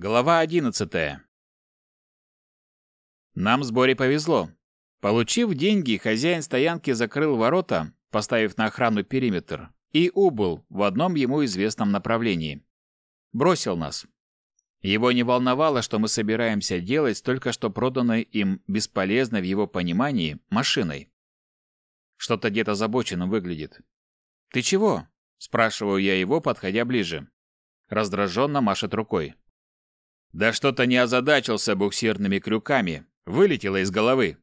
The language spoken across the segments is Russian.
Глава одиннадцатая. Нам с Борей повезло. Получив деньги, хозяин стоянки закрыл ворота, поставив на охрану периметр, и убыл в одном ему известном направлении. Бросил нас. Его не волновало, что мы собираемся делать с только что проданной им бесполезной в его понимании машиной. Что-то дед озабоченным выглядит. «Ты чего?» – спрашиваю я его, подходя ближе. Раздраженно машет рукой. Да что-то не озадачился буксирными крюками, вылетело из головы.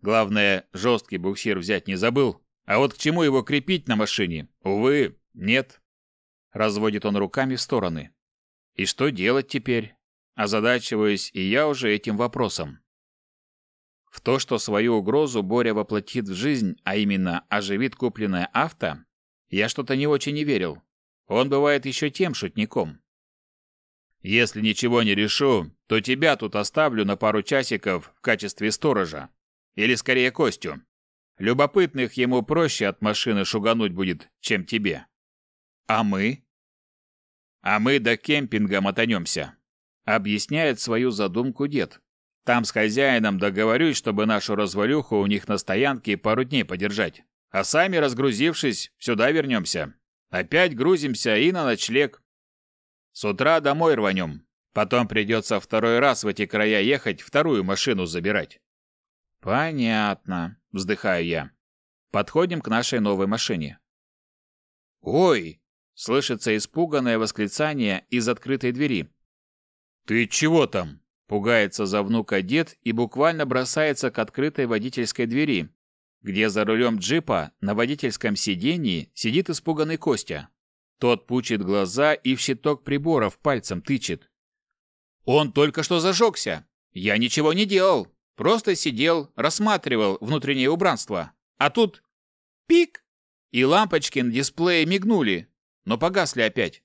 Главное, жесткий буксир взять не забыл, а вот к чему его крепить на машине, увы, нет. Разводит он руками в стороны. И что делать теперь? Озадачиваюсь и я уже этим вопросом. В то, что свою угрозу Боря воплотит в жизнь, а именно оживит купленное авто, я что-то не очень не верил. Он бывает еще тем шутником. Если ничего не решу, то тебя тут оставлю на пару часиков в качестве сторожа. Или скорее Костю. Любопытных ему проще от машины шугануть будет, чем тебе. А мы? А мы до кемпинга мотанемся. Объясняет свою задумку дед. Там с хозяином договорюсь, чтобы нашу развалюху у них на стоянке пару дней подержать. А сами, разгрузившись, сюда вернемся. Опять грузимся и на ночлег. С утра домой рванем. Потом придется второй раз в эти края ехать, вторую машину забирать. Понятно, вздыхаю я. Подходим к нашей новой машине. Ой! Слышится испуганное восклицание из открытой двери. Ты чего там? Пугается за внука дед и буквально бросается к открытой водительской двери, где за рулем джипа на водительском сидении сидит испуганный Костя. Тот пучит глаза и в щиток приборов пальцем тычет. «Он только что зажегся! Я ничего не делал! Просто сидел, рассматривал внутреннее убранство. А тут... Пик! И лампочки на дисплее мигнули, но погасли опять.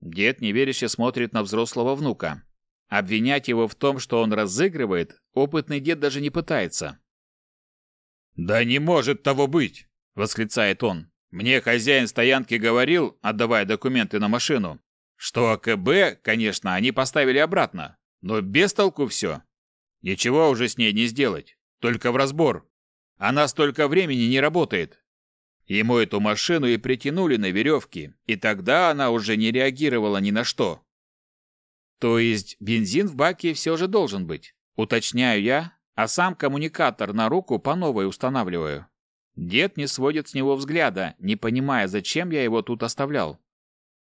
Дед неверяще смотрит на взрослого внука. Обвинять его в том, что он разыгрывает, опытный дед даже не пытается. «Да не может того быть!» — восклицает он. Мне хозяин стоянки говорил, отдавая документы на машину, что АКБ, конечно, они поставили обратно, но без толку все. Ничего уже с ней не сделать, только в разбор. Она столько времени не работает. Ему эту машину и притянули на веревке, и тогда она уже не реагировала ни на что. То есть бензин в баке все же должен быть, уточняю я, а сам коммуникатор на руку по новой устанавливаю. Дед не сводит с него взгляда, не понимая, зачем я его тут оставлял.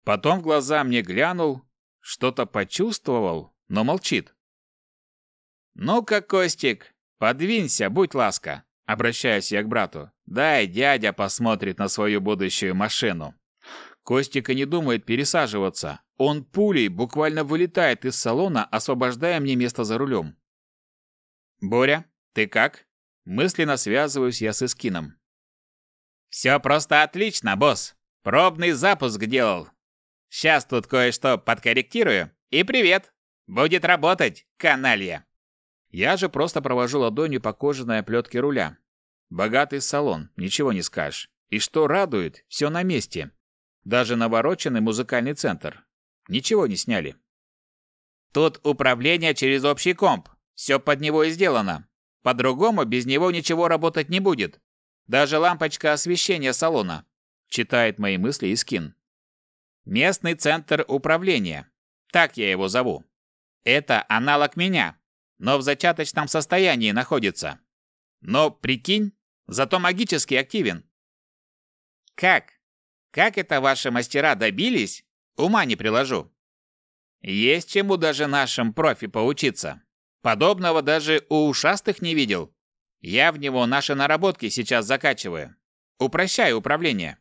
Потом в глаза мне глянул, что-то почувствовал, но молчит. «Ну-ка, Костик, подвинься, будь ласка», — обращаюсь я к брату. «Дай дядя посмотрит на свою будущую машину». Костик и не думает пересаживаться. Он пулей буквально вылетает из салона, освобождая мне место за рулем. «Боря, ты как?» Мысленно связываюсь я с Искином. «Все просто отлично, босс. Пробный запуск делал. Сейчас тут кое-что подкорректирую. И привет. Будет работать, каналья». Я же просто провожу ладонью по кожаной оплетке руля. Богатый салон, ничего не скажешь. И что радует, все на месте. Даже навороченный музыкальный центр. Ничего не сняли. Тут управление через общий комп. Все под него и сделано. По-другому без него ничего работать не будет. Даже лампочка освещения салона. Читает мои мысли Искин. Местный центр управления. Так я его зову. Это аналог меня, но в зачаточном состоянии находится. Но прикинь, зато магически активен. Как? Как это ваши мастера добились? Ума не приложу. Есть чему даже нашим профи поучиться. Подобного даже у ушастых не видел. Я в него наши наработки сейчас закачиваю. Упрощаю управление.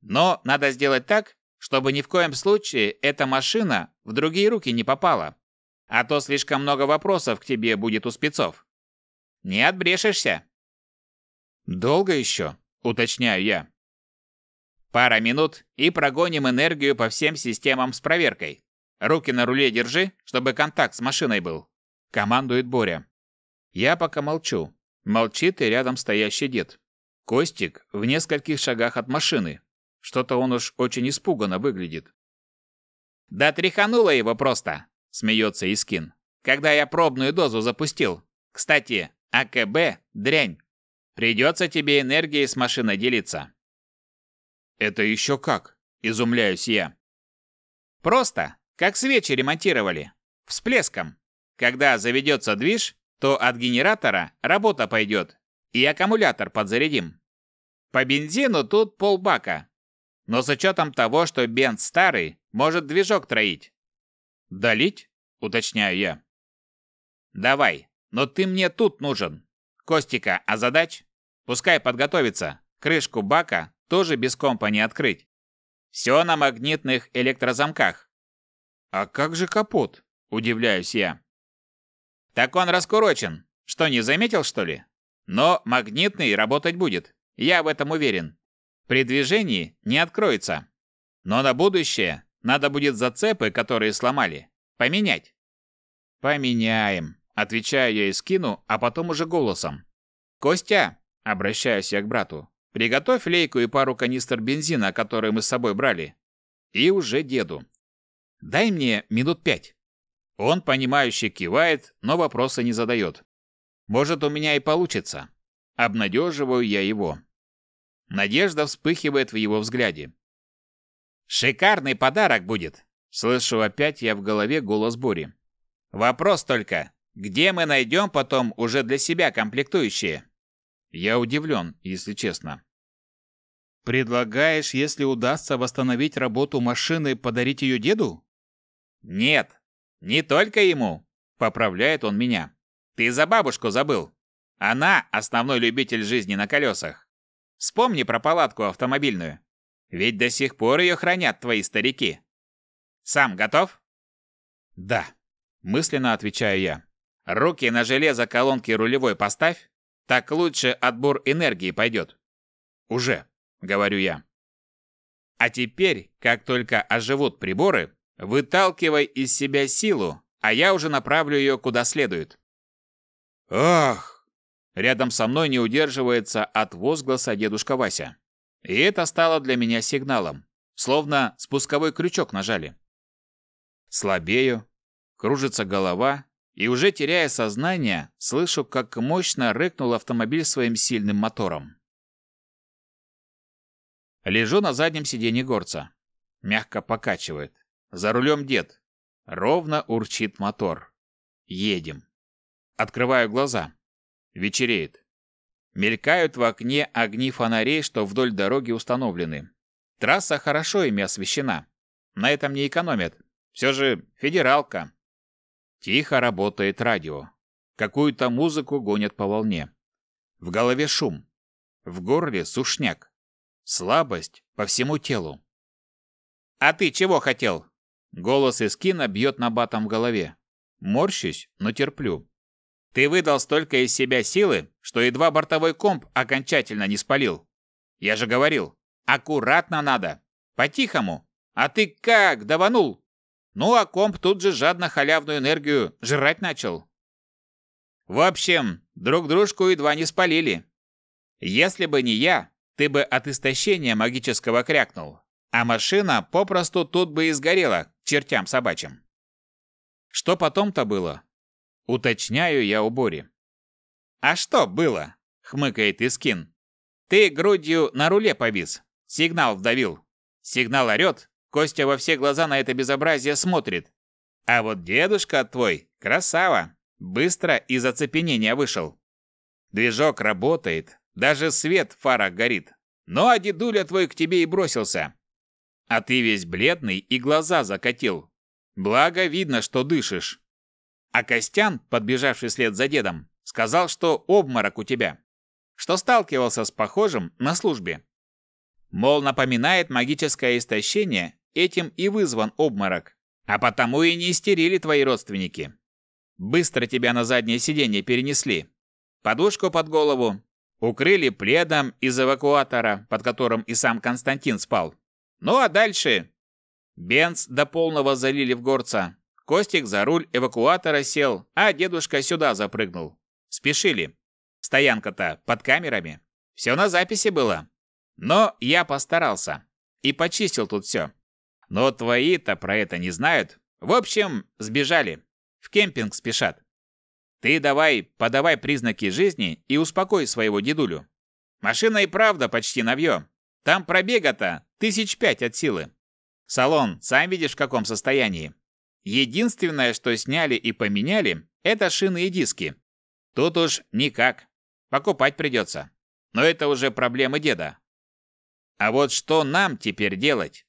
Но надо сделать так, чтобы ни в коем случае эта машина в другие руки не попала. А то слишком много вопросов к тебе будет у спецов. Не отбрешешься. Долго еще, уточняю я. Пара минут и прогоним энергию по всем системам с проверкой. Руки на руле держи, чтобы контакт с машиной был. Командует Боря. Я пока молчу. Молчит и рядом стоящий дед. Костик в нескольких шагах от машины. Что-то он уж очень испуганно выглядит. Да тряхануло его просто. смеется Искин. Когда я пробную дозу запустил. Кстати, АКБ – дрянь. Придется тебе энергией с машиной делиться. Это еще как? Изумляюсь я. Просто, как свечи ремонтировали. Всплеском. Когда заведется движ, то от генератора работа пойдет, и аккумулятор подзарядим. По бензину тут полбака. Но с учетом того, что бенз старый, может движок троить. «Долить?» – уточняю я. «Давай, но ты мне тут нужен. Костика, а задач? Пускай подготовится. Крышку бака тоже без компа не открыть. Все на магнитных электрозамках». «А как же капот?» – удивляюсь я. «Так он раскурочен. Что, не заметил, что ли? Но магнитный работать будет. Я в этом уверен. При движении не откроется. Но на будущее надо будет зацепы, которые сломали, поменять. Поменяем, отвечаю я и скину, а потом уже голосом. Костя, обращаюсь я к брату, приготовь лейку и пару канистр бензина, которые мы с собой брали. И уже деду. Дай мне минут пять. Он, понимающе кивает, но вопроса не задает. Может, у меня и получится. Обнадеживаю я его. Надежда вспыхивает в его взгляде. «Шикарный подарок будет!» Слышу опять я в голове голос Бори. «Вопрос только, где мы найдем потом уже для себя комплектующие?» Я удивлен, если честно. «Предлагаешь, если удастся восстановить работу машины, подарить ее деду?» «Нет, не только ему», — поправляет он меня. «Ты за бабушку забыл. Она основной любитель жизни на колесах. Вспомни про палатку автомобильную. Ведь до сих пор ее хранят твои старики. Сам готов? Да, мысленно отвечаю я. Руки на железо колонки рулевой поставь, так лучше отбор энергии пойдет. Уже, говорю я. А теперь, как только оживут приборы, выталкивай из себя силу, а я уже направлю ее куда следует. Ах! Рядом со мной не удерживается от возгласа дедушка Вася. И это стало для меня сигналом, словно спусковой крючок нажали. Слабею, кружится голова, и уже теряя сознание, слышу, как мощно рыкнул автомобиль своим сильным мотором. Лежу на заднем сиденье горца. Мягко покачивает. За рулем дед. Ровно урчит мотор. Едем. Открываю глаза. Вечереет. Мелькают в окне огни фонарей, что вдоль дороги установлены. Трасса хорошо ими освещена. На этом не экономят. Все же федералка. Тихо работает радио. Какую-то музыку гонят по волне. В голове шум. В горле сушняк. Слабость по всему телу. «А ты чего хотел?» Голос из кино бьет на батом в голове. Морщусь, но терплю. Ты выдал столько из себя силы, что едва бортовой комп окончательно не спалил. Я же говорил, аккуратно надо, по-тихому. А ты как, даванул? Ну, а комп тут же жадно халявную энергию жрать начал. В общем, друг дружку едва не спалили. Если бы не я, ты бы от истощения магического крякнул, а машина попросту тут бы и сгорела чертям собачьим. Что потом-то было, Уточняю я у Бори. «А что было?» — хмыкает Искин. «Ты грудью на руле повис. Сигнал вдавил. Сигнал орет. Костя во все глаза на это безобразие смотрит. А вот дедушка твой, красава, быстро из оцепенения вышел. Движок работает, даже свет в фарах горит. Ну а дедуля твой к тебе и бросился. А ты весь бледный и глаза закатил. Благо видно, что дышишь. А Костян, подбежавший вслед за дедом, сказал, что обморок у тебя, что сталкивался с похожим на службе. Мол, напоминает магическое истощение, этим и вызван обморок, а потому и не истерили твои родственники. Быстро тебя на заднее сиденье перенесли. Подушку под голову, укрыли пледом из эвакуатора, под которым и сам Константин спал. Ну а дальше... Бенз до полного залили в горца, Костик за руль эвакуатора сел, а дедушка сюда запрыгнул. Спешили. Стоянка-то под камерами. Все на записи было. Но я постарался. И почистил тут все. Но твои-то про это не знают. В общем, сбежали. В кемпинг спешат. Ты давай, подавай признаки жизни и успокой своего дедулю. Машина и правда почти навье. Там пробега-то тысяч пять от силы. Салон, сам видишь в каком состоянии. Единственное, что сняли и поменяли, это шины и диски. Тут уж никак. Покупать придется. Но это уже проблемы деда. А вот что нам теперь делать?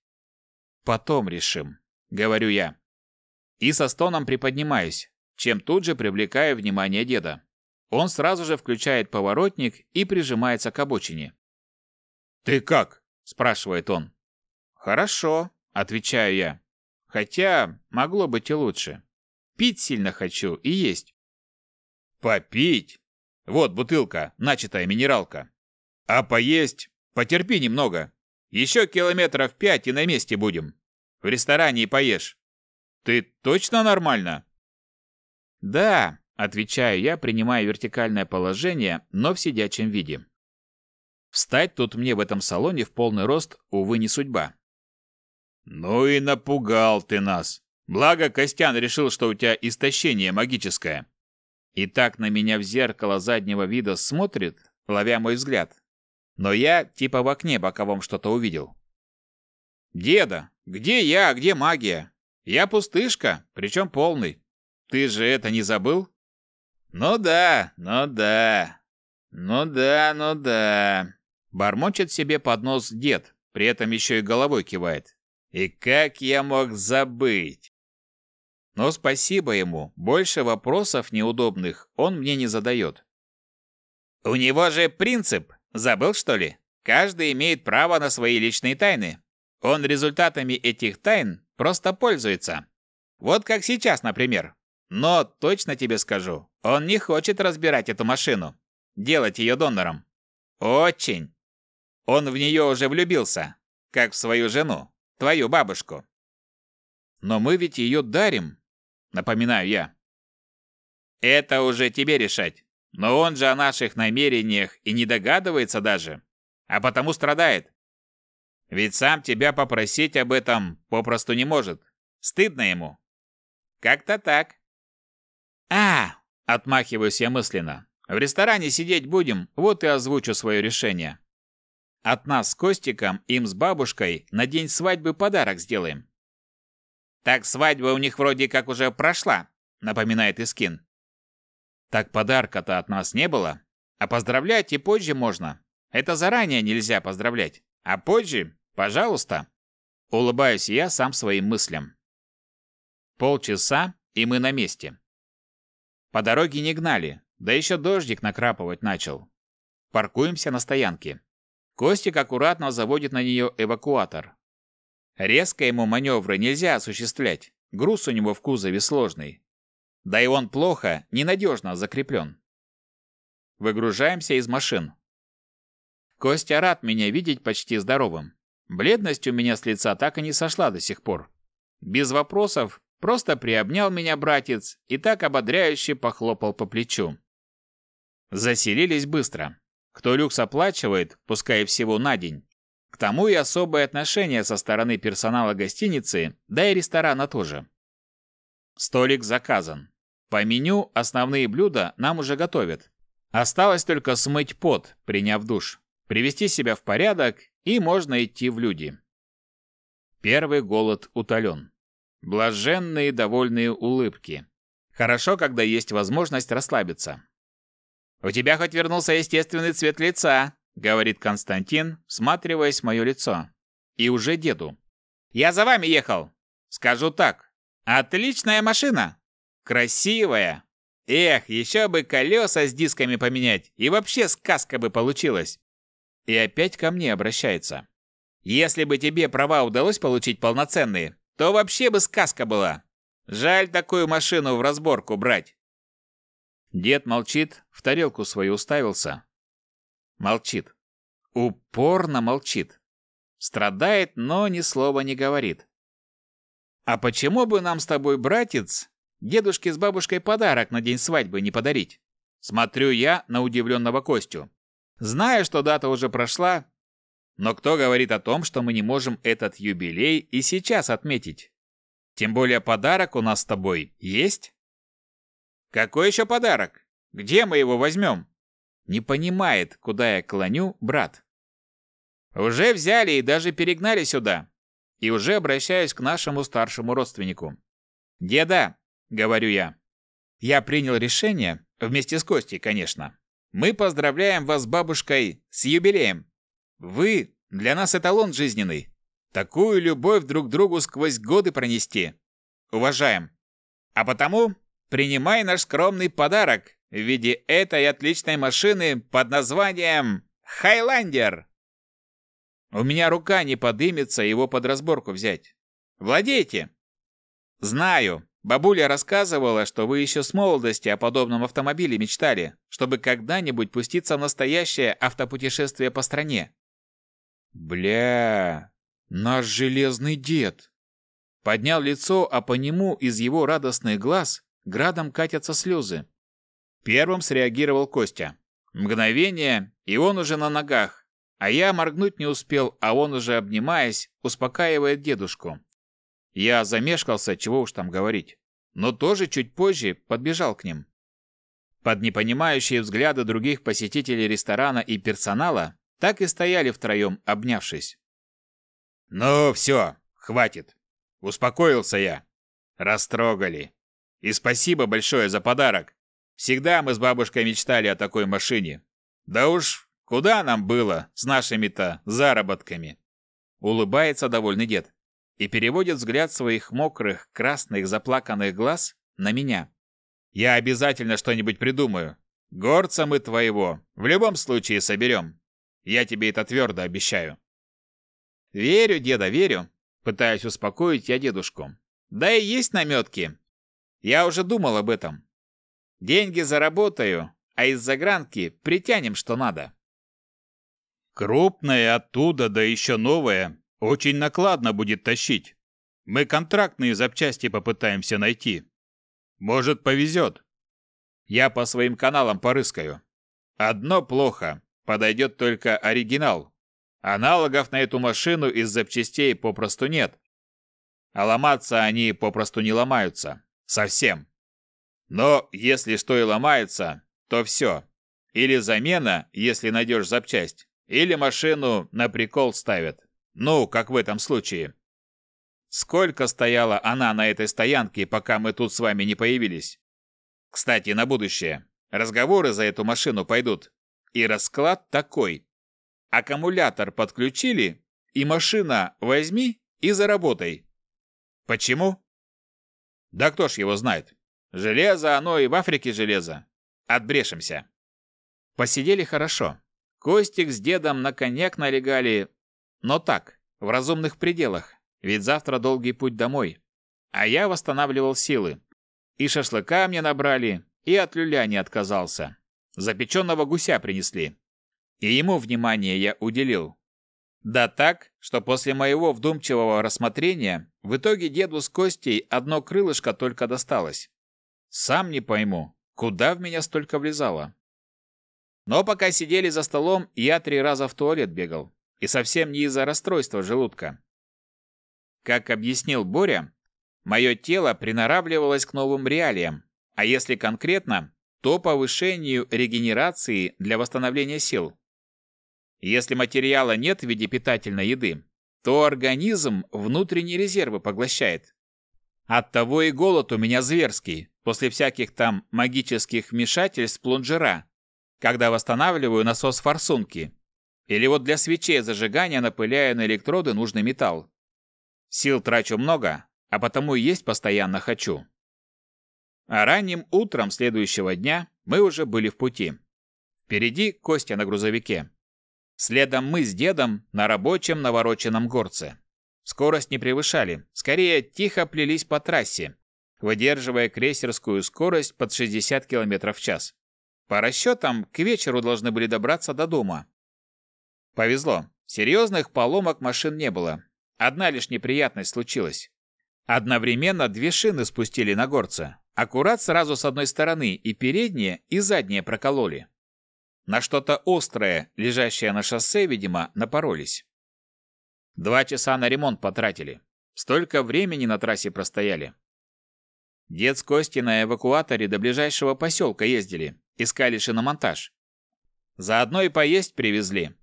Потом решим, говорю я. И со стоном приподнимаюсь, чем тут же привлекаю внимание деда. Он сразу же включает поворотник и прижимается к обочине. «Ты как?» – спрашивает он. «Хорошо», – отвечаю я. «Хотя могло быть и лучше. Пить сильно хочу и есть». «Попить? Вот бутылка, начатая минералка. А поесть? Потерпи немного. Еще километров пять и на месте будем. В ресторане и поешь. Ты точно нормально?» «Да», — отвечаю я, принимая вертикальное положение, но в сидячем виде. Встать тут мне в этом салоне в полный рост, увы, не судьба. «Ну и напугал ты нас. Благо, Костян решил, что у тебя истощение магическое. И так на меня в зеркало заднего вида смотрит, ловя мой взгляд. Но я типа в окне боковом что-то увидел. «Деда, где я, где магия? Я пустышка, причем полный. Ты же это не забыл? Ну да, ну да. Ну да, ну да. Бормочет себе под нос дед, при этом еще и головой кивает. И как я мог забыть? Но спасибо ему, больше вопросов неудобных он мне не задает. У него же принцип, забыл что ли? Каждый имеет право на свои личные тайны. Он результатами этих тайн просто пользуется. Вот как сейчас, например. Но точно тебе скажу, он не хочет разбирать эту машину, делать ее донором. Очень. Он в нее уже влюбился, как в свою жену, твою бабушку. Но мы ведь ее дарим, напоминаю я. Это уже тебе решать. Но он же о наших намерениях и не догадывается даже, а потому страдает. Ведь сам тебя попросить об этом попросту не может. Стыдно ему. Как-то так. «А!» – отмахиваюсь я мысленно. «В ресторане сидеть будем, вот и озвучу свое решение. От нас с Костиком, им с бабушкой на день свадьбы подарок сделаем». «Так свадьба у них вроде как уже прошла», – напоминает Искин. «Так подарка-то от нас не было, а поздравлять и позже можно. Это заранее нельзя поздравлять, а позже – пожалуйста». Улыбаюсь я сам своим мыслям. Полчаса, и мы на месте. По дороге не гнали, да еще дождик накрапывать начал. Паркуемся на стоянке. Костик аккуратно заводит на нее эвакуатор. Резко ему маневры нельзя осуществлять, груз у него в кузове сложный. Да и он плохо, ненадежно закреплен. Выгружаемся из машин. Костя рад меня видеть почти здоровым. Бледность у меня с лица так и не сошла до сих пор. Без вопросов Просто приобнял меня братец и так ободряюще похлопал по плечу. Заселились быстро. Кто люкс оплачивает, пускай всего на день. К тому и особое отношение со стороны персонала гостиницы, да и ресторана тоже. Столик заказан. По меню основные блюда нам уже готовят. Осталось только смыть пот, приняв душ, привести себя в порядок, и можно идти в люди. Первый голод утолен. Блаженные довольные улыбки. Хорошо, когда есть возможность расслабиться. «У тебя хоть вернулся естественный цвет лица», — говорит Константин, всматриваясь в мое лицо. И уже деду. «Я за вами ехал. Скажу так. Отличная машина. Красивая. Эх, еще бы колеса с дисками поменять, и вообще сказка бы получилась». И опять ко мне обращается. «Если бы тебе права удалось получить полноценные, то вообще бы сказка была. Жаль такую машину в разборку брать. Дед молчит, в тарелку свою уставился. Молчит. Упорно молчит. Страдает, но ни слова не говорит. А почему бы нам с тобой, братец, дедушке с бабушкой подарок на день свадьбы не подарить? Смотрю я на удивленного Костю. Знаю, что дата уже прошла, но кто говорит о том, что мы не можем этот юбилей и сейчас отметить? Тем более подарок у нас с тобой есть. Какой еще подарок? Где мы его возьмем? Не понимает, куда я клоню, брат. Уже взяли и даже перегнали сюда. И уже обращаюсь к нашему старшему родственнику. «Деда», — говорю я, — «я принял решение, вместе с Костей, конечно. Мы поздравляем вас с бабушкой с юбилеем. Вы для нас эталон жизненный. Такую любовь друг к другу сквозь годы пронести. Уважаем. А потому принимай наш скромный подарок в виде этой отличной машины под названием «Хайландер». У меня рука не подымется его под разборку взять. Владейте. Знаю, бабуля рассказывала, что вы еще с молодости о подобном автомобиле мечтали, чтобы когда-нибудь пуститься в настоящее автопутешествие по стране. Бля, наш железный дед. Поднял лицо, а по нему из его радостных глаз градом катятся слезы. Первым среагировал Костя. Мгновение, и он уже на ногах, а я моргнуть не успел, а он уже, обнимаясь, успокаивает дедушку. Я замешкался, чего уж там говорить, но тоже чуть позже подбежал к ним. Под непонимающие взгляды других посетителей ресторана и персонала так и стояли втроем, обнявшись. «Ну, все, хватит. Успокоился я. Растрогали. И спасибо большое за подарок. Всегда мы с бабушкой мечтали о такой машине. Да уж Куда нам было с нашими-то заработками? Улыбается довольный дед и переводит взгляд своих мокрых, красных, заплаканных глаз на меня. Я обязательно что-нибудь придумаю. Горца мы твоего в любом случае соберем. Я тебе это твердо обещаю. Верю, деда, верю. Пытаюсь успокоить я дедушку. Да и есть наметки. Я уже думал об этом. Деньги заработаю, а из загранки притянем что надо. Крупное оттуда, да еще новое, очень накладно будет тащить. Мы контрактные запчасти попытаемся найти. Может, повезет. Я по своим каналам порыскаю. Одно плохо. Подойдет только оригинал. Аналогов на эту машину из запчастей попросту нет. А ломаться они попросту не ломаются. Совсем. Но если что и ломается, то все. Или замена, если найдешь запчасть, или машину на прикол ставят. Ну, как в этом случае. Сколько стояла она на этой стоянке, пока мы тут с вами не появились? Кстати, на будущее. Разговоры за эту машину пойдут. И расклад такой. Аккумулятор подключили, и машина возьми и заработай. Почему? Да кто ж его знает. Железо, оно и в Африке железо. Отбрешемся. Посидели хорошо. Костик с дедом на коньяк налегали, но так, в разумных пределах, ведь завтра долгий путь домой. А я восстанавливал силы. И шашлыка мне набрали, и от люля не отказался. Запеченного гуся принесли. И ему внимание я уделил. Да так, что после моего вдумчивого рассмотрения в итоге деду с Костей одно крылышко только досталось. Сам не пойму, куда в меня столько влезало. Но пока сидели за столом, я три раза в туалет бегал. И совсем не из-за расстройства желудка. Как объяснил Боря, мое тело приноравливалось к новым реалиям, а если конкретно, то повышению регенерации для восстановления сил. Если материала нет в виде питательной еды, то организм внутренние резервы поглощает. Оттого и голод у меня зверский, после всяких там магических вмешательств плунжера, когда восстанавливаю насос форсунки. Или вот для свечей зажигания напыляю на электроды нужный металл. Сил трачу много, а потому и есть постоянно хочу. А ранним утром следующего дня мы уже были в пути. Впереди Костя на грузовике. Следом мы с дедом на рабочем навороченном горце. Скорость не превышали, скорее тихо плелись по трассе, выдерживая крейсерскую скорость под 60 км в час. По расчетам, к вечеру должны были добраться до дома. Повезло. Серьезных поломок машин не было. Одна лишь неприятность случилась. Одновременно две шины спустили на горца. Аккурат сразу с одной стороны и передние, и задние прокололи. На что-то острое, лежащее на шоссе, видимо, напоролись. Два часа на ремонт потратили. Столько времени на трассе простояли. Дед с Костей на эвакуаторе до ближайшего поселка ездили, искали шиномонтаж. Заодно и поесть привезли.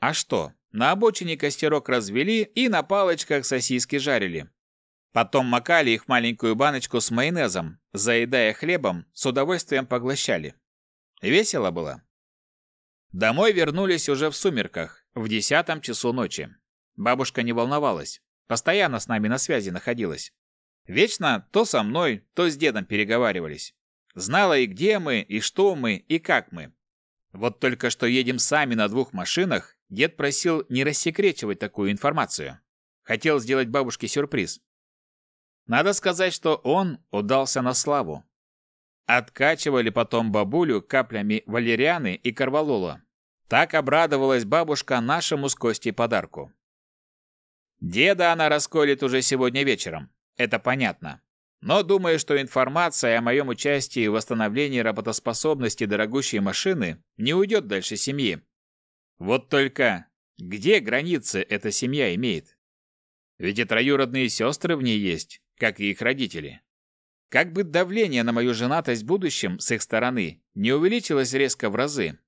А что, на обочине костерок развели и на палочках сосиски жарили. Потом макали их в маленькую баночку с майонезом, заедая хлебом, с удовольствием поглощали. Весело было. Домой вернулись уже в сумерках, в десятом часу ночи. Бабушка не волновалась, постоянно с нами на связи находилась. Вечно то со мной, то с дедом переговаривались. Знала и где мы, и что мы, и как мы. Вот только что едем сами на двух машинах, дед просил не рассекречивать такую информацию. Хотел сделать бабушке сюрприз. Надо сказать, что он удался на славу. Откачивали потом бабулю каплями валерианы и корвалола. Так обрадовалась бабушка нашему с Костей подарку. Деда она расколет уже сегодня вечером. Это понятно. Но думаю, что информация о моем участии в восстановлении работоспособности дорогущей машины не уйдет дальше семьи. Вот только где границы эта семья имеет? Ведь и троюродные сестры в ней есть, как и их родители. Как бы давление на мою женатость в будущем с их стороны не увеличилось резко в разы.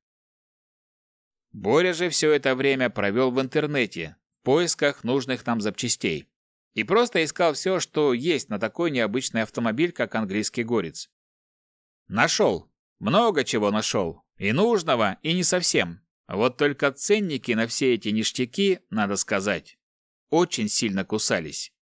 Боря же все это время провел в интернете, в поисках нужных нам запчастей. И просто искал все, что есть на такой необычный автомобиль, как английский горец. Нашел. Много чего нашел. И нужного, и не совсем. Вот только ценники на все эти ништяки, надо сказать, очень сильно кусались.